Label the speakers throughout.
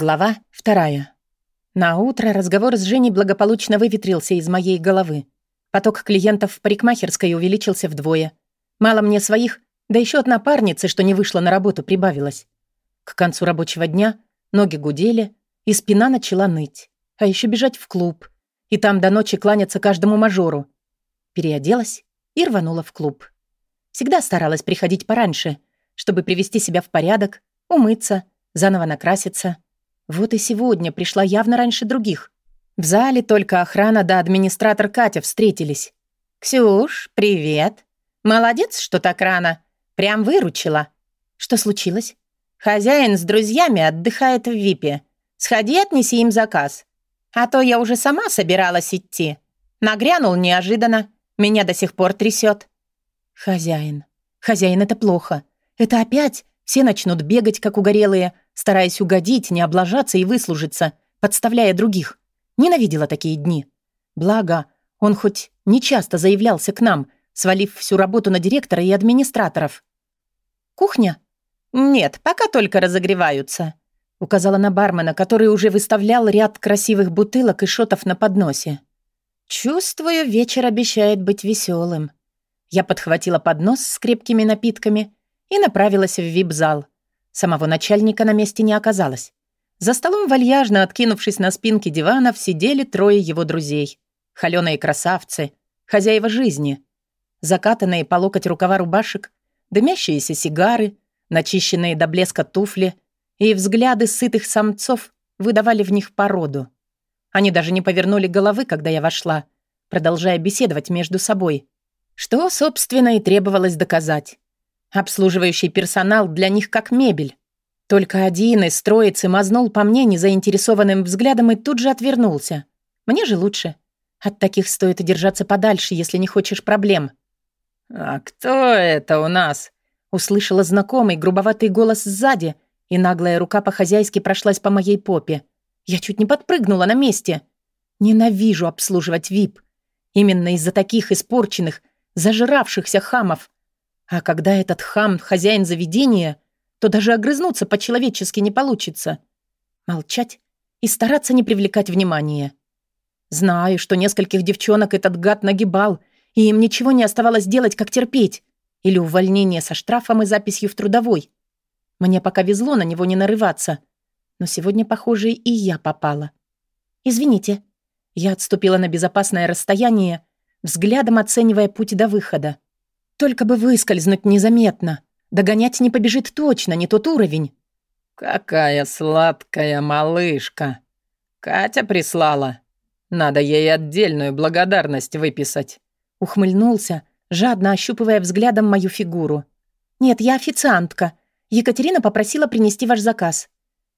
Speaker 1: Глава вторая. На утро разговор с Женей благополучно выветрился из моей головы. Поток клиентов в парикмахерской увеличился вдвое. Мало мне своих, да еще от напарницы, что не вышла на работу, прибавилось. К концу рабочего дня ноги гудели, и спина начала ныть. А еще бежать в клуб. И там до ночи кланяться каждому мажору. Переоделась и рванула в клуб. Всегда старалась приходить пораньше, чтобы привести себя в порядок, умыться, заново накраситься — вот и сегодня пришла явно раньше других. В зале только охрана да администратор Катя встретились. «Ксюш, привет. Молодец, что так рано. Прям выручила». «Что случилось?» «Хозяин с друзьями отдыхает в ВИПе. Сходи, отнеси им заказ. А то я уже сама собиралась идти. Нагрянул неожиданно. Меня до сих пор трясет. «Хозяин. Хозяин, это плохо. Это опять все начнут бегать, как угорелые, стараясь угодить, не облажаться и выслужиться, подставляя других. Ненавидела такие дни. Благо, он хоть не часто заявлялся к нам, свалив всю работу на директора и администраторов. «Кухня?» «Нет, пока только разогреваются», — указала на бармена, который уже выставлял ряд красивых бутылок и шотов на подносе. «Чувствую, вечер обещает быть веселым. Я подхватила поднос с крепкими напитками и направилась в вип-зал — Самого начальника на месте не оказалось. За столом, вальяжно откинувшись на спинке диванов, сидели трое его друзей. Холёные красавцы, хозяева жизни. Закатанные по локоть рукава рубашек, дымящиеся сигары, начищенные до блеска туфли и взгляды сытых самцов выдавали в них породу. Они даже не повернули головы, когда я вошла, продолжая беседовать между собой. Что, собственно, и требовалось доказать. Обслуживающий персонал для них как мебель. Только один из троицы мазнул по мне незаинтересованным взглядом и тут же отвернулся. Мне же лучше. От таких стоит держаться подальше, если не хочешь проблем.
Speaker 2: «А кто это у нас?»
Speaker 1: Услышала знакомый грубоватый голос сзади, и наглая рука по-хозяйски прошлась по моей попе. Я чуть не подпрыгнула на месте. Ненавижу обслуживать ВИП. Именно из-за таких испорченных, зажиравшихся хамов. А когда этот хам — хозяин заведения, то даже огрызнуться по-человечески не получится. Молчать и стараться не привлекать внимания. Знаю, что нескольких девчонок этот гад нагибал, и им ничего не оставалось делать, как терпеть. Или увольнение со штрафом и записью в трудовой. Мне пока везло на него не нарываться. Но сегодня, похоже, и я попала. «Извините». Я отступила на безопасное расстояние, взглядом оценивая путь до выхода. Только бы выскользнуть незаметно. Догонять не побежит точно, не тот уровень.
Speaker 2: «Какая сладкая малышка! Катя прислала. Надо ей отдельную благодарность выписать».
Speaker 1: Ухмыльнулся, жадно ощупывая взглядом мою фигуру. «Нет, я официантка. Екатерина попросила принести ваш заказ».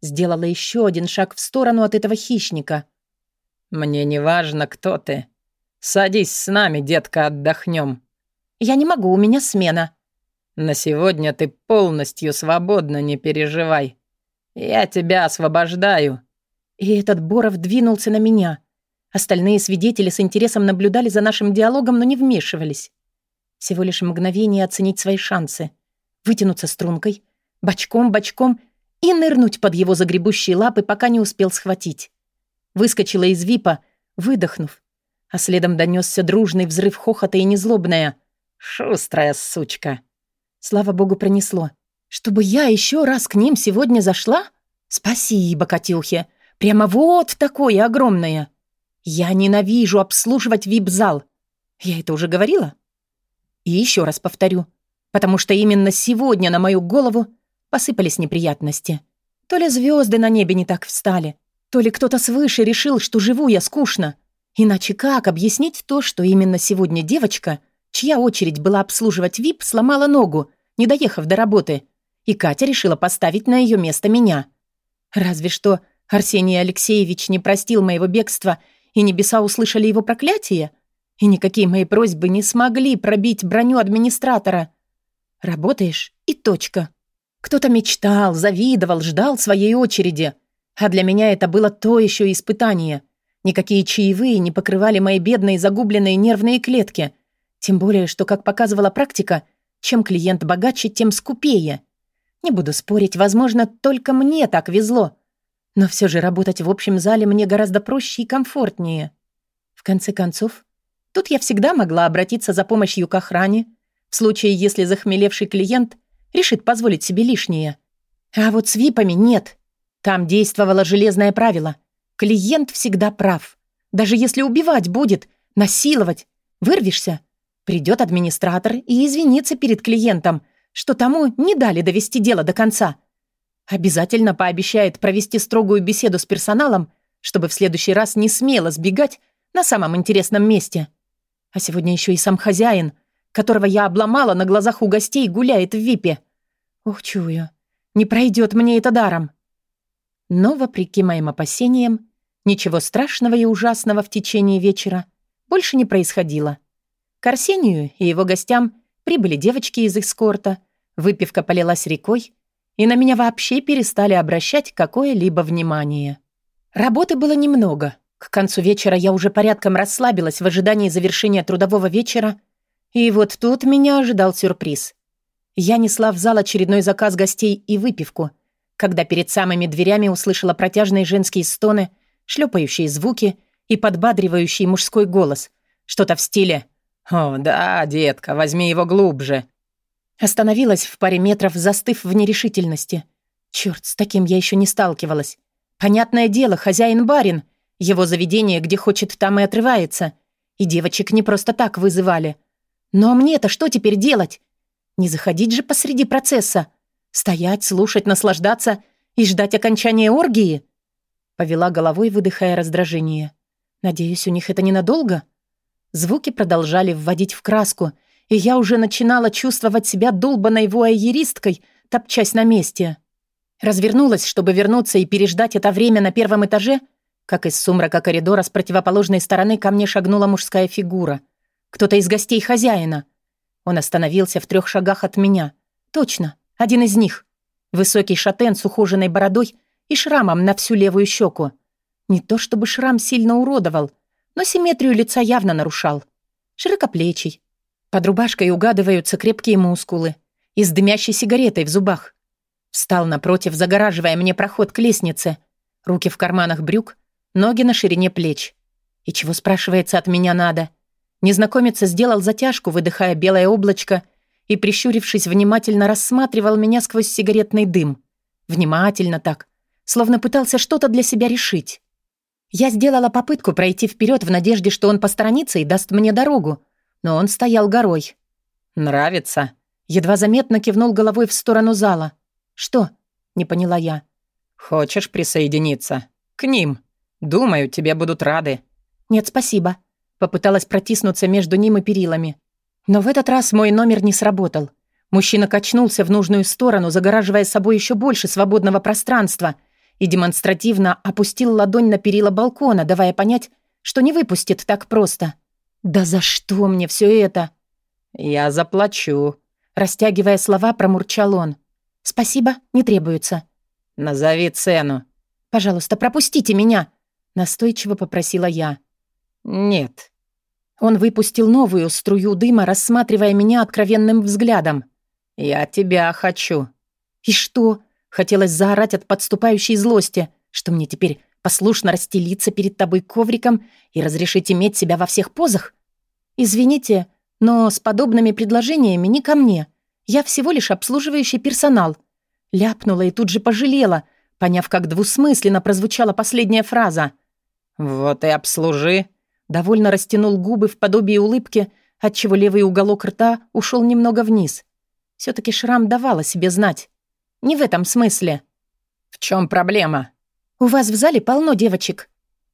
Speaker 1: Сделала еще один шаг в сторону от этого хищника.
Speaker 2: «Мне не важно, кто ты. Садись с нами, детка, отдохнем.
Speaker 1: «Я не могу, у меня смена».
Speaker 2: «На сегодня ты полностью свободна, не переживай. Я тебя освобождаю».
Speaker 1: И этот Боров двинулся на меня. Остальные свидетели с интересом наблюдали за нашим диалогом, но не вмешивались. Всего лишь мгновение оценить свои шансы. Вытянуться стрункой, бочком-бочком и нырнуть под его загребущие лапы, пока не успел схватить. Выскочила из випа, выдохнув, а следом донесся дружный взрыв хохота и незлобная —
Speaker 2: Шустрая сучка.
Speaker 1: Слава богу, пронесло. Чтобы я еще раз к ним сегодня зашла? Спасибо, Катюхе. Прямо вот такое огромное. Я ненавижу обслуживать вип-зал. Я это уже говорила? И еще раз повторю. Потому что именно сегодня на мою голову посыпались неприятности. То ли звезды на небе не так встали, то ли кто-то свыше решил, что живу я скучно. Иначе как объяснить то, что именно сегодня девочка — чья очередь была обслуживать ВИП, сломала ногу, не доехав до работы, и Катя решила поставить на ее место меня. Разве что Арсений Алексеевич не простил моего бегства, и небеса услышали его проклятие, и никакие мои просьбы не смогли пробить броню администратора. Работаешь — и точка. Кто-то мечтал, завидовал, ждал своей очереди. А для меня это было то еще испытание. Никакие чаевые не покрывали мои бедные загубленные нервные клетки. Тем более, что, как показывала практика, чем клиент богаче, тем скупее. Не буду спорить, возможно, только мне так везло. Но все же работать в общем зале мне гораздо проще и комфортнее. В конце концов, тут я всегда могла обратиться за помощью к охране, в случае, если захмелевший клиент решит позволить себе лишнее. А вот с випами нет. Там действовало железное правило. Клиент всегда прав. Даже если убивать будет, насиловать, вырвешься, придет администратор и извинится перед клиентом, что тому не дали довести дело до конца. Обязательно пообещает провести строгую беседу с персоналом, чтобы в следующий раз не смело сбегать на самом интересном месте. А сегодня еще и сам хозяин, которого я обломала на глазах у гостей, гуляет в ВИПе. Ух, чую, не пройдет мне это даром. Но, вопреки моим опасениям, ничего страшного и ужасного в течение вечера больше не происходило. К Арсению и его гостям прибыли девочки из эскорта, выпивка полилась рекой, и на меня вообще перестали обращать какое-либо внимание. Работы было немного. К концу вечера я уже порядком расслабилась в ожидании завершения трудового вечера, и вот тут меня ожидал сюрприз. Я несла в зал очередной заказ гостей и выпивку, когда перед самыми дверями услышала протяжные женские стоны, шлепающие звуки и подбадривающий мужской голос. Что-то в стиле «О, да, детка, возьми его глубже». Остановилась в паре метров, застыв в нерешительности. Черт, с таким я еще не сталкивалась. Понятное дело, хозяин-барин. Его заведение, где хочет, там и отрывается. И девочек не просто так вызывали. Но мне-то что теперь делать? Не заходить же посреди процесса. Стоять, слушать, наслаждаться и ждать окончания оргии? Повела головой, выдыхая раздражение. Надеюсь, у них это ненадолго? Звуки продолжали вводить в краску, и я уже начинала чувствовать себя долбанной вуайеристкой, топчась на месте. Развернулась, чтобы вернуться и переждать это время на первом этаже, как из сумрака коридора с противоположной стороны ко мне шагнула мужская фигура. Кто-то из гостей хозяина. Он остановился в трех шагах от меня. Точно, один из них. Высокий шатен с ухоженной бородой и шрамом на всю левую щеку. Не то чтобы шрам сильно уродовал, но симметрию лица явно нарушал. Широкоплечий. Под рубашкой угадываются крепкие мускулы и с дымящей сигаретой в зубах. Встал напротив, загораживая мне проход к лестнице. Руки в карманах брюк, ноги на ширине плеч. И чего, спрашивается, от меня надо? Незнакомец сделал затяжку, выдыхая белое облачко, и, прищурившись, внимательно рассматривал меня сквозь сигаретный дым. Внимательно так, словно пытался что-то для себя решить. Я сделала попытку пройти вперед в надежде, что он посторонится и даст мне дорогу, но он стоял горой.
Speaker 2: «Нравится?»
Speaker 1: Едва заметно кивнул головой в сторону зала. «Что?» — не поняла я.
Speaker 2: «Хочешь присоединиться? К ним. Думаю, тебе будут рады».
Speaker 1: «Нет, спасибо». Попыталась протиснуться между ним и перилами. Но в этот раз мой номер не сработал. Мужчина качнулся в нужную сторону, загораживая собой еще больше свободного пространства — и демонстративно опустил ладонь на перила балкона, давая понять, что не выпустит так просто. «Да за что мне все это?»
Speaker 2: «Я заплачу», —
Speaker 1: растягивая слова, промурчал он. «Спасибо, не требуется».
Speaker 2: «Назови цену».
Speaker 1: «Пожалуйста, пропустите меня», — настойчиво попросила я.
Speaker 2: «Нет».
Speaker 1: Он выпустил новую струю дыма, рассматривая меня откровенным взглядом.
Speaker 2: «Я тебя хочу».
Speaker 1: «И что? Хотелось заорать от подступающей злости, что мне теперь послушно расстелиться перед тобой ковриком и разрешить иметь себя во всех позах? Извините, но с подобными предложениями не ко мне. Я всего лишь обслуживающий персонал. Ляпнула и тут же пожалела, поняв, как двусмысленно прозвучала последняя фраза.
Speaker 2: «Вот и обслужи»,
Speaker 1: довольно растянул губы в подобии улыбки, отчего левый уголок рта ушел немного вниз. все таки шрам давал о себе знать. Не в этом смысле.
Speaker 2: В чем проблема?
Speaker 1: У вас в зале полно девочек.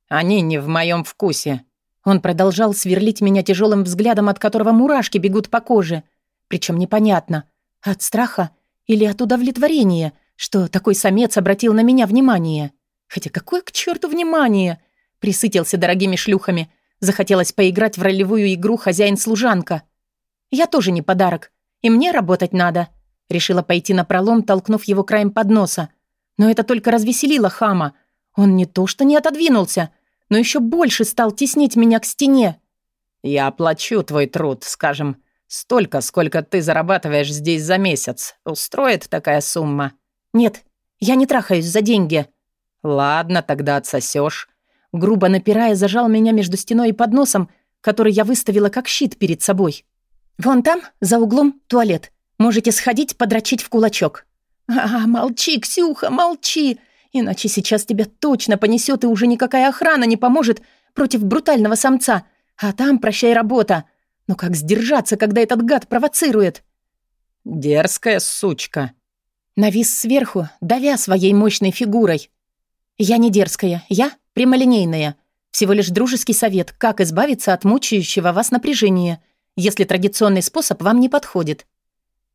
Speaker 2: Они не в моем вкусе.
Speaker 1: Он продолжал сверлить меня тяжелым взглядом, от которого мурашки бегут по коже. Причем непонятно, от страха или от удовлетворения, что такой самец обратил на меня внимание. Хотя какое к черту внимание? Присытился дорогими шлюхами. Захотелось поиграть в ролевую игру «Хозяин-служанка». Я тоже не подарок, и мне работать надо. Решила пойти на пролом, толкнув его краем подноса. Но это только развеселило хама. Он не то что не отодвинулся, но еще больше стал теснить меня к стене.
Speaker 2: «Я оплачу твой труд, скажем, столько, сколько ты зарабатываешь здесь за месяц. Устроит такая сумма?»
Speaker 1: «Нет, я не трахаюсь за деньги».
Speaker 2: Ладно, тогда отсосешь.
Speaker 1: Грубо напирая, зажал меня между стеной и подносом, который я выставила как щит перед собой. «Вон там, за углом, туалет. Можете сходить, подрочить в кулачок». «А, молчи, Ксюха, молчи! Иначе сейчас тебя точно понесет, и уже никакая охрана не поможет против брутального самца. А там прощай работа. Но как сдержаться, когда этот гад провоцирует?»
Speaker 2: «Дерзкая сучка».
Speaker 1: Навис сверху, давя своей мощной фигурой. «Я не дерзкая, я прямолинейная. Всего лишь дружеский совет, как избавиться от мучающего вас напряжения, если традиционный способ вам не подходит».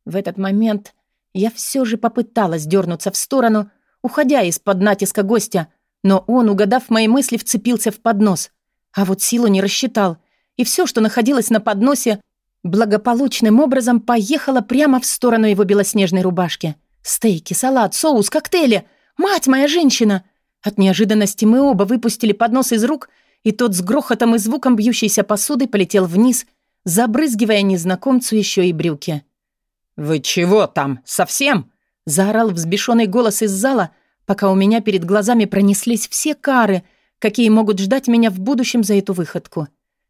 Speaker 1: В этот момент я все же попыталась дернуться в сторону, уходя из-под натиска гостя, но он, угадав мои мысли, вцепился в поднос. А вот силу не рассчитал, и все, что находилось на подносе, благополучным образом поехало прямо в сторону его белоснежной рубашки. Стейки, салат, соус, коктейли. Мать моя женщина! От неожиданности мы оба выпустили поднос из рук, и тот с грохотом и звуком бьющейся посуды полетел вниз, забрызгивая незнакомцу еще и брюки.
Speaker 2: «Вы чего там, совсем?»
Speaker 1: — заорал взбешенный голос из зала, пока у меня перед глазами пронеслись все кары, какие могут ждать меня в будущем за эту выходку.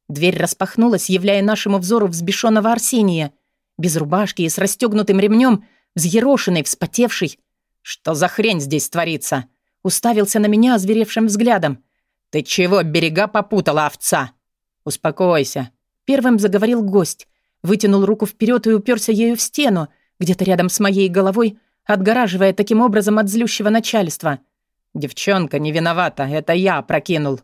Speaker 1: Дверь распахнулась, являя нашему взору взбешенного Арсения, без рубашки и с расстегнутым ремнем, взъерошенный, вспотевший.
Speaker 2: «Что за хрень здесь творится?»
Speaker 1: Уставился на меня озверевшим взглядом.
Speaker 2: «Ты чего берега попутала, овца?»
Speaker 1: «Успокойся», — первым заговорил гость. Вытянул руку вперед и уперся ею в стену, где-то рядом с моей головой, отгораживая таким образом от злющего начальства.
Speaker 2: «Девчонка не виновата, это я прокинул».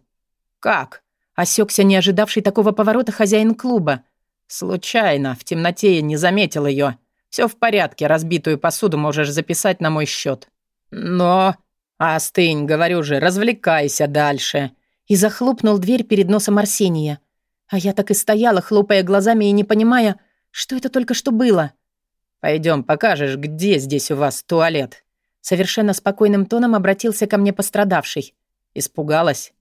Speaker 1: «Как?» Осекся не ожидавший такого поворота хозяин клуба.
Speaker 2: «Случайно, в темноте я не заметил ее. Все в порядке, разбитую посуду можешь записать на мой счет. Но...» «Остынь, говорю же, развлекайся дальше».
Speaker 1: И захлопнул дверь перед носом Арсения. А я так и стояла, хлопая глазами и не понимая, что это только что было.
Speaker 2: Пойдем, покажешь, где здесь у вас туалет».
Speaker 1: Совершенно спокойным тоном обратился ко мне пострадавший.
Speaker 2: Испугалась?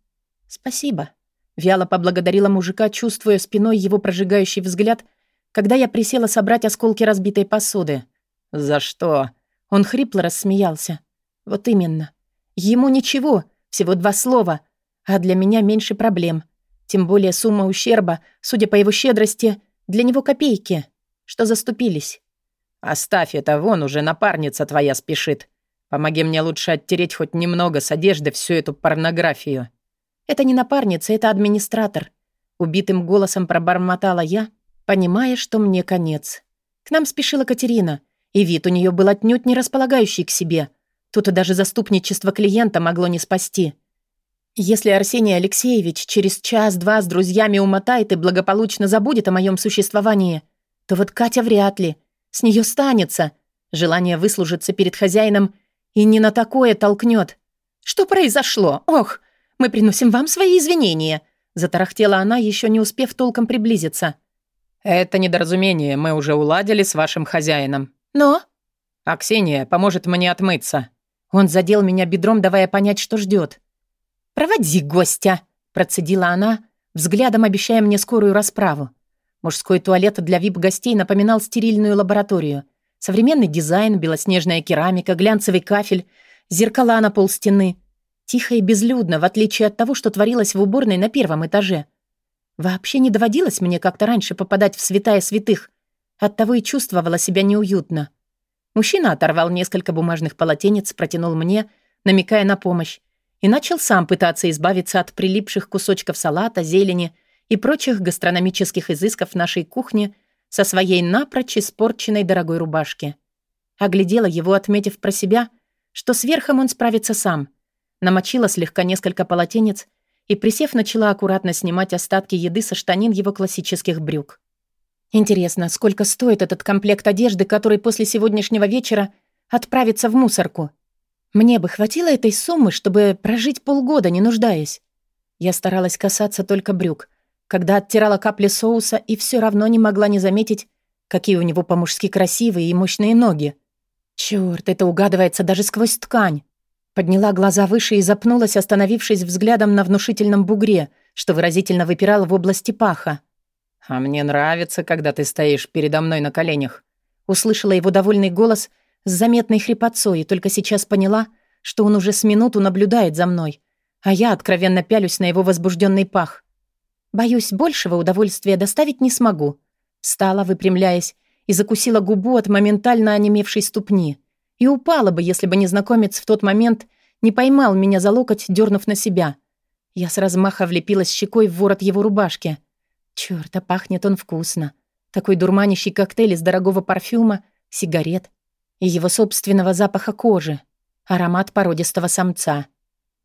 Speaker 1: «Спасибо», Вяло поблагодарила мужика, чувствуя спиной его прожигающий взгляд, когда я присела собрать осколки разбитой посуды.
Speaker 2: «За что?»
Speaker 1: Он хрипло рассмеялся. «Вот именно. Ему ничего, всего два слова, а для меня меньше проблем. Тем более сумма ущерба, судя по его щедрости, для него копейки. Что заступились?»
Speaker 2: «Оставь это, вон уже напарница твоя спешит. Помоги мне лучше оттереть хоть немного с одежды всю эту порнографию».
Speaker 1: Это не напарница, это администратор. Убитым голосом пробормотала я, понимая, что мне конец. К нам спешила Катерина, и вид у нее был отнюдь не располагающий к себе. Тут и даже заступничество клиента могло не спасти. Если Арсений Алексеевич через час-два с друзьями умотает и благополучно забудет о моем существовании, то вот Катя вряд ли. С нее станется. Желание выслужиться перед хозяином и не на такое толкнет. Что произошло? Ох, мы приносим вам свои извинения», — затарахтела она, еще не успев толком приблизиться.
Speaker 2: «Это недоразумение мы уже уладили с вашим хозяином».
Speaker 1: «Но?»
Speaker 2: «А Ксения поможет мне отмыться».
Speaker 1: Он задел меня бедром, давая понять, что ждет. «Проводи гостя», — процедила она, взглядом обещая мне скорую расправу. Мужской туалет для вип-гостей напоминал стерильную лабораторию. Современный дизайн, белоснежная керамика, глянцевый кафель, зеркала на полстены — Тихо и безлюдно, в отличие от того, что творилось в уборной на первом этаже. Вообще не доводилось мне как-то раньше попадать в святая святых. Оттого и чувствовала себя неуютно. Мужчина оторвал несколько бумажных полотенец, протянул мне, намекая на помощь, и начал сам пытаться избавиться от прилипших кусочков салата, зелени и прочих гастрономических изысков нашей кухни со своей напрочь испорченной дорогой рубашки. Оглядела его, отметив про себя, что сверхом он справится сам — намочила слегка несколько полотенец и, присев, начала аккуратно снимать остатки еды со штанин его классических брюк. Интересно, сколько стоит этот комплект одежды, который после сегодняшнего вечера отправится в мусорку? Мне бы хватило этой суммы, чтобы прожить полгода, не нуждаясь. Я старалась касаться только брюк, когда оттирала капли соуса и все равно не могла не заметить, какие у него по-мужски красивые и мощные ноги. Чёрт, это угадывается даже сквозь ткань. Подняла глаза выше и запнулась, остановившись взглядом на внушительном бугре, что выразительно выпирал в области паха.
Speaker 2: «А мне нравится, когда ты стоишь передо мной на коленях».
Speaker 1: Услышала его довольный голос с заметной хрипотцой и только сейчас поняла, что он уже с минуту наблюдает за мной, а я откровенно пялюсь на его возбужденный пах. Боюсь, большего удовольствия доставить не смогу. Встала, выпрямляясь, и закусила губу от моментально онемевшей ступни. И упала бы, если бы незнакомец в тот момент не поймал меня за локоть, дернув на себя. Я с размаха влепилась щекой в ворот его рубашки. Чёрт, а пахнет он вкусно. Такой дурманящий коктейль из дорогого парфюма, сигарет и его собственного запаха кожи. Аромат породистого самца.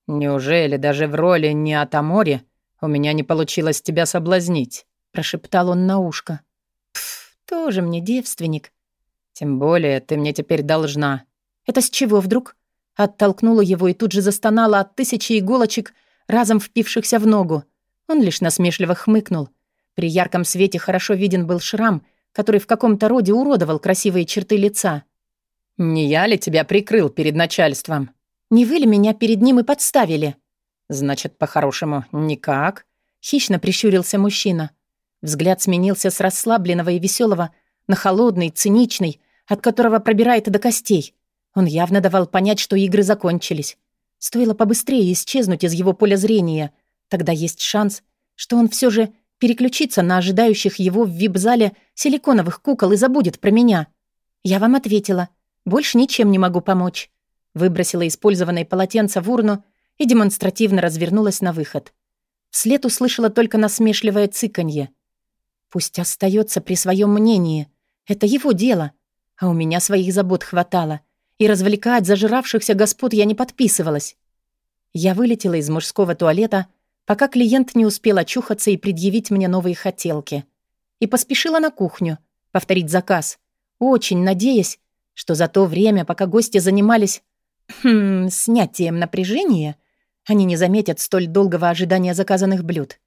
Speaker 2: «Неужели даже в роли не Атамори у меня не получилось тебя соблазнить?»
Speaker 1: прошептал он на ушко. «Пф, тоже мне девственник».
Speaker 2: «Тем более ты мне теперь должна».
Speaker 1: «Это с чего вдруг?» Оттолкнула его и тут же застонала от тысячи иголочек, разом впившихся в ногу. Он лишь насмешливо хмыкнул. При ярком свете хорошо виден был шрам, который в каком-то роде уродовал красивые черты лица.
Speaker 2: «Не я ли тебя прикрыл перед начальством?»
Speaker 1: «Не вы ли меня перед ним и подставили?»
Speaker 2: «Значит, по-хорошему, никак?»
Speaker 1: Хищно прищурился мужчина. Взгляд сменился с расслабленного и веселого на холодный, циничный, от которого пробирает до костей. Он явно давал понять, что игры закончились. Стоило побыстрее исчезнуть из его поля зрения. Тогда есть шанс, что он все же переключится на ожидающих его в вип-зале силиконовых кукол и забудет про меня. Я вам ответила. Больше ничем не могу помочь. Выбросила использованное полотенце в урну и демонстративно развернулась на выход. Вслед услышала только насмешливое цыканье. Пусть остается при своем мнении. Это его дело. А у меня своих забот хватало. И развлекать зажиравшихся господ я не подписывалась. Я вылетела из мужского туалета, пока клиент не успел очухаться и предъявить мне новые хотелки. И поспешила на кухню, повторить заказ, очень надеясь, что за то время, пока гости занимались хм, снятием напряжения, они не заметят столь долгого ожидания заказанных блюд.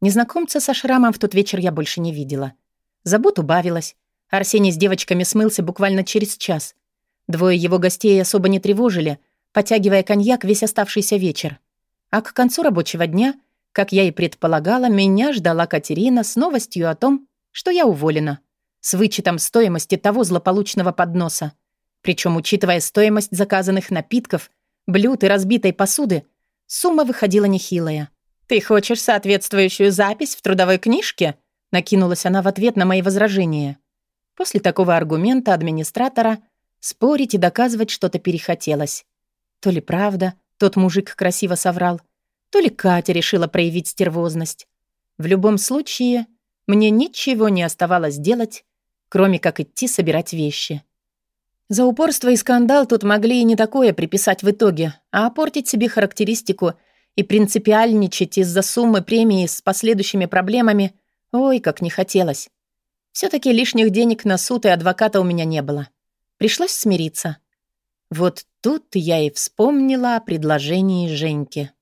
Speaker 1: Незнакомца со шрамом в тот вечер я больше не видела. Забот убавилась. Арсений с девочками смылся буквально через час. Двое его гостей особо не тревожили, потягивая коньяк весь оставшийся вечер. А к концу рабочего дня, как я и предполагала, меня ждала Катерина с новостью о том, что я уволена. С вычетом стоимости того злополучного подноса. Причем, учитывая стоимость заказанных напитков, блюд и разбитой посуды, сумма выходила нехилая. «Ты хочешь соответствующую запись в трудовой книжке?» Накинулась она в ответ на мои возражения. После такого аргумента администратора спорить и доказывать что-то перехотелось. То ли правда, тот мужик красиво соврал, то ли Катя решила проявить стервозность. В любом случае, мне ничего не оставалось делать, кроме как идти собирать вещи. За упорство и скандал тут могли и не такое приписать в итоге, а опортить себе характеристику и принципиальничать из-за суммы премии с последующими проблемами, ой, как не хотелось. все таки лишних денег на суд и адвоката у меня не было. Пришлось смириться. Вот тут я и вспомнила о предложении Женьки.